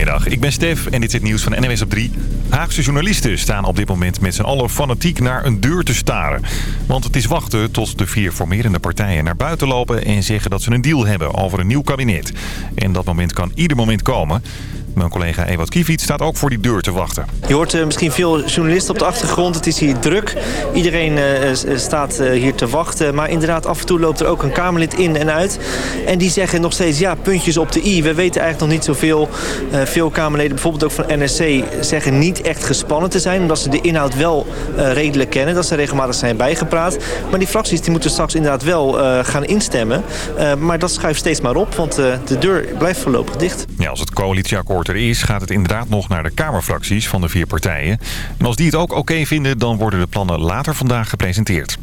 Goedemiddag, ik ben Stef en dit is het nieuws van NWS op 3. Haagse journalisten staan op dit moment met z'n allen fanatiek naar een deur te staren. Want het is wachten tot de vier formerende partijen naar buiten lopen... en zeggen dat ze een deal hebben over een nieuw kabinet. En dat moment kan ieder moment komen... Mijn collega Ewout Kiefiet staat ook voor die deur te wachten. Je hoort uh, misschien veel journalisten op de achtergrond. Het is hier druk. Iedereen uh, staat uh, hier te wachten. Maar inderdaad, af en toe loopt er ook een Kamerlid in en uit. En die zeggen nog steeds, ja, puntjes op de i. We weten eigenlijk nog niet zoveel. veel Kamerleden, bijvoorbeeld ook van NSC, zeggen niet echt gespannen te zijn. Omdat ze de inhoud wel redelijk kennen. Dat ze regelmatig zijn bijgepraat. Maar die fracties die moeten straks inderdaad wel gaan instemmen. maar dat schuift steeds maar op, want de deur blijft voorlopig dicht. Ja, als het coalitieakkoord er is... gaat het inderdaad nog naar de Kamerfracties van de vier partijen. En als die het ook oké vinden, dan worden de plannen later vandaag gepresenteerd.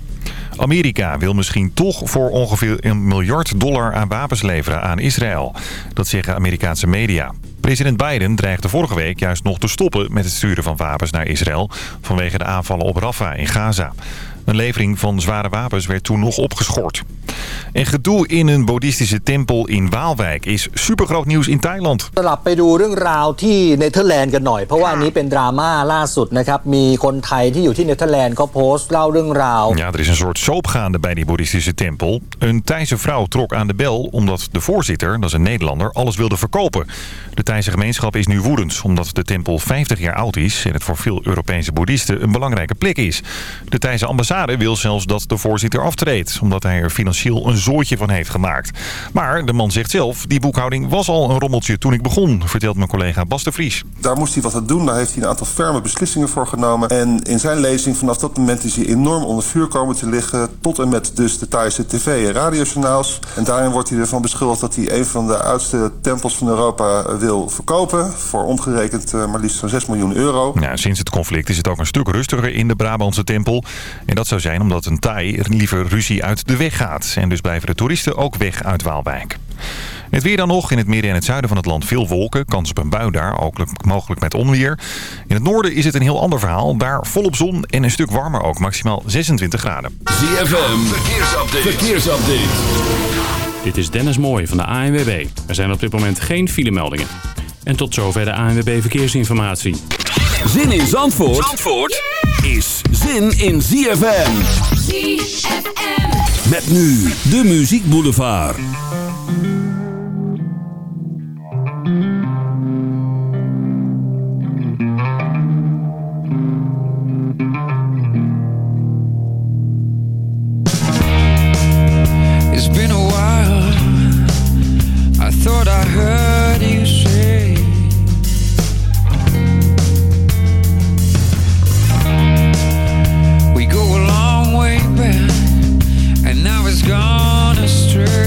Amerika wil misschien toch voor ongeveer een miljard dollar aan wapens leveren aan Israël. Dat zeggen Amerikaanse media. President Biden dreigde vorige week juist nog te stoppen met het sturen van wapens naar Israël... vanwege de aanvallen op Rafah in Gaza. Een levering van zware wapens werd toen nog opgeschort. En gedoe in een boeddhistische tempel in Waalwijk is supergroot nieuws in Thailand. กลับไปดูเรื่องราวที่เนเธอร์แลนด์กันหน่อยเพราะว่านี้เป็นดราม่าล่าสุดนะครับมีคนไทยที่อยู่ที่เนเธอร์แลนด์ก็โพสต์เล่าเรื่องราว Ja, er is een soort soap gaande bij die boeddhistische tempel. Een Thaise vrouw trok aan de bel omdat de voorzitter, dat is een Nederlander, alles wilde verkopen. De Thaise gemeenschap is nu woedend omdat de tempel 50 jaar oud is en het voor veel Europese boeddhisten een belangrijke plek is. De Thaise ambassade wil zelfs dat de voorzitter aftreedt, omdat hij er financieel een zooitje van heeft gemaakt. Maar de man zegt zelf, die boekhouding was al een rommeltje toen ik begon, vertelt mijn collega Bas de Vries. Daar moest hij wat aan doen, daar heeft hij een aantal ferme beslissingen voor genomen. En in zijn lezing vanaf dat moment is hij enorm onder vuur komen te liggen, tot en met dus de Thaise tv- en radiojournaals. En daarin wordt hij ervan beschuldigd dat hij een van de oudste tempels van Europa wil verkopen, voor omgerekend uh, maar liefst zo'n 6 miljoen euro. Ja, sinds het conflict is het ook een stuk rustiger in de Brabantse tempel. En dat zou zijn omdat een Thai liever ruzie uit de weg gaat. En dus blijven de toeristen ook weg uit Waalwijk. Het weer dan nog. In het midden en het zuiden van het land veel wolken. Kans op een bui daar, ook mogelijk met onweer. In het noorden is het een heel ander verhaal. Daar volop zon en een stuk warmer ook. Maximaal 26 graden. ZFM, verkeersupdate. verkeersupdate. Dit is Dennis Mooij van de ANWB. Er zijn op dit moment geen filemeldingen. En tot zover de ANWB Verkeersinformatie. Zin in Zandvoort, Zandvoort is zin in ZFM. ZFM. Met nu de Muziek Boulevard. It's been a while. I thought I heard gone astray.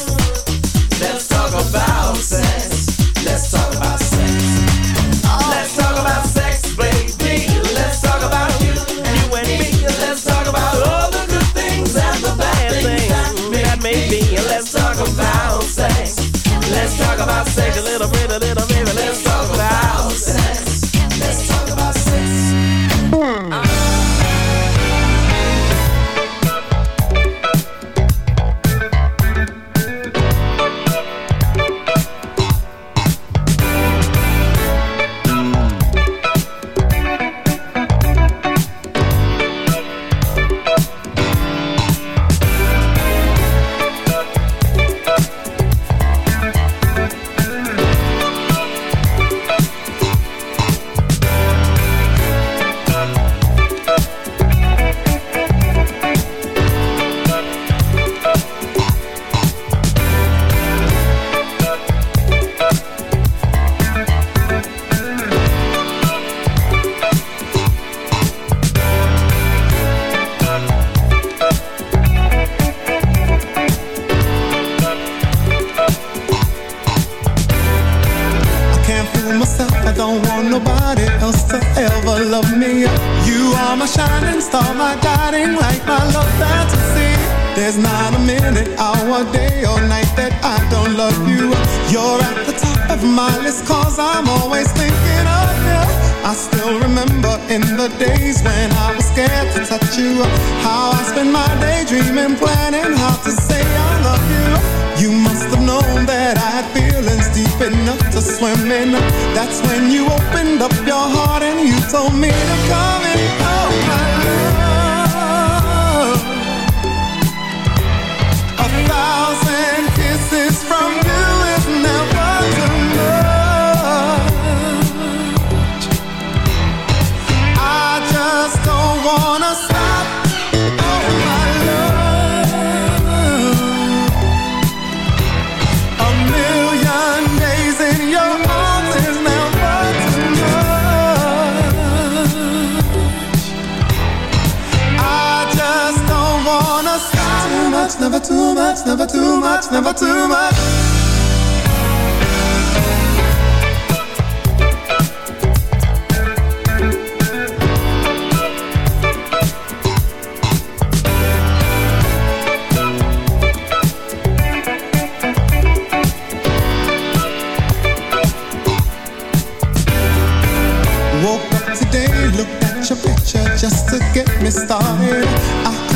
Sex at your picture just to get me started.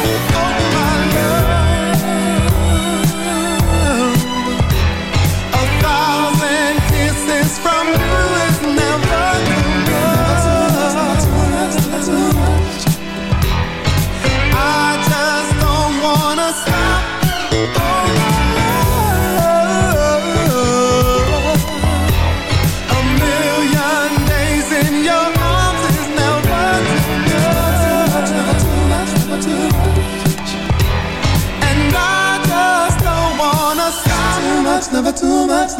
Oh,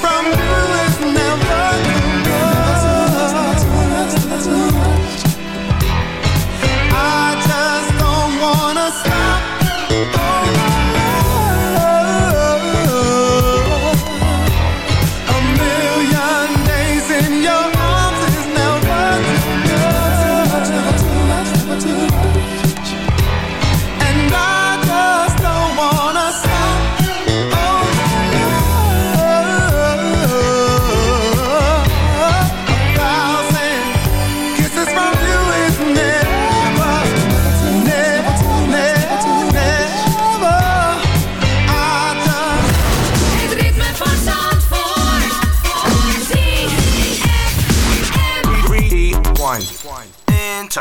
from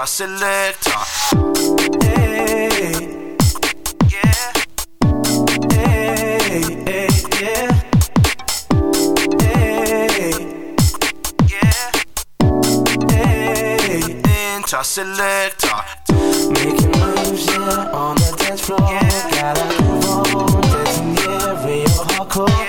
Interselector. Hey. Yeah. Hey, yeah. Yeah. Interselector. Making moves, yeah, on the dance floor. Gotta move on, dancing, yeah, real hardcore. From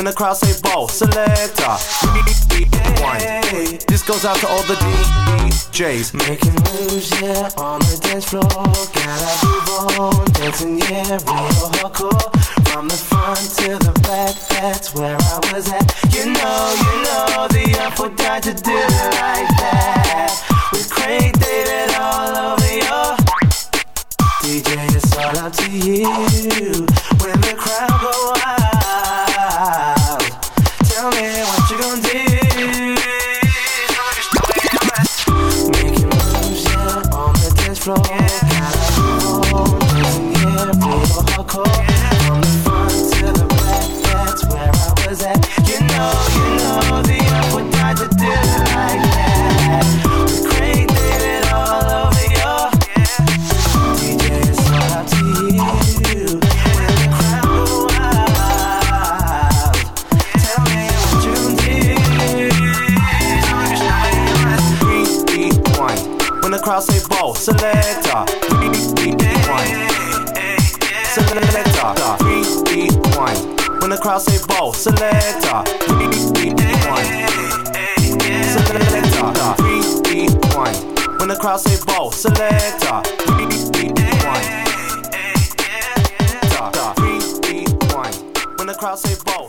When the crowd say ball, selector. Rewind. This goes out to all the DJs. Making moves, yeah, on the dance floor. Gotta move on, dancing, yeah, real hardcore. From the front to the back, that's where I was at. You know, you know, the Artful Dodger do it like that. With Craig David all over your DJ, it's all up to you. When the crowd go wild, tell me what you gon' do. Moves, yeah, on the dance floor. Selector, rewind. Selector, rewind. When the crowd say ball, selector, rewind. Selector, rewind. When the crowd say ball, selector. When the crowd say ball.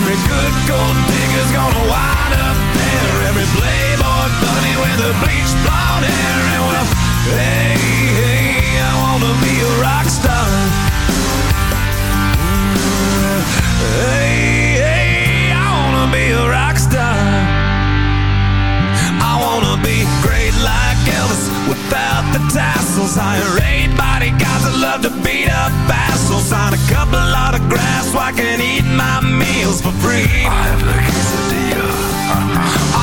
Every good gold digger's gonna wind up there. Every playboy bunny with a bleached blonde hair. And well, hey, hey, I wanna be a rock star. Hey, hey, I wanna be a rock star. I wanna be great like Elvis without the tassels. Hire eight bodyguards that love to beat up assholes. Sign a couple autographs so I can eat my meals for free. I have the quesadilla.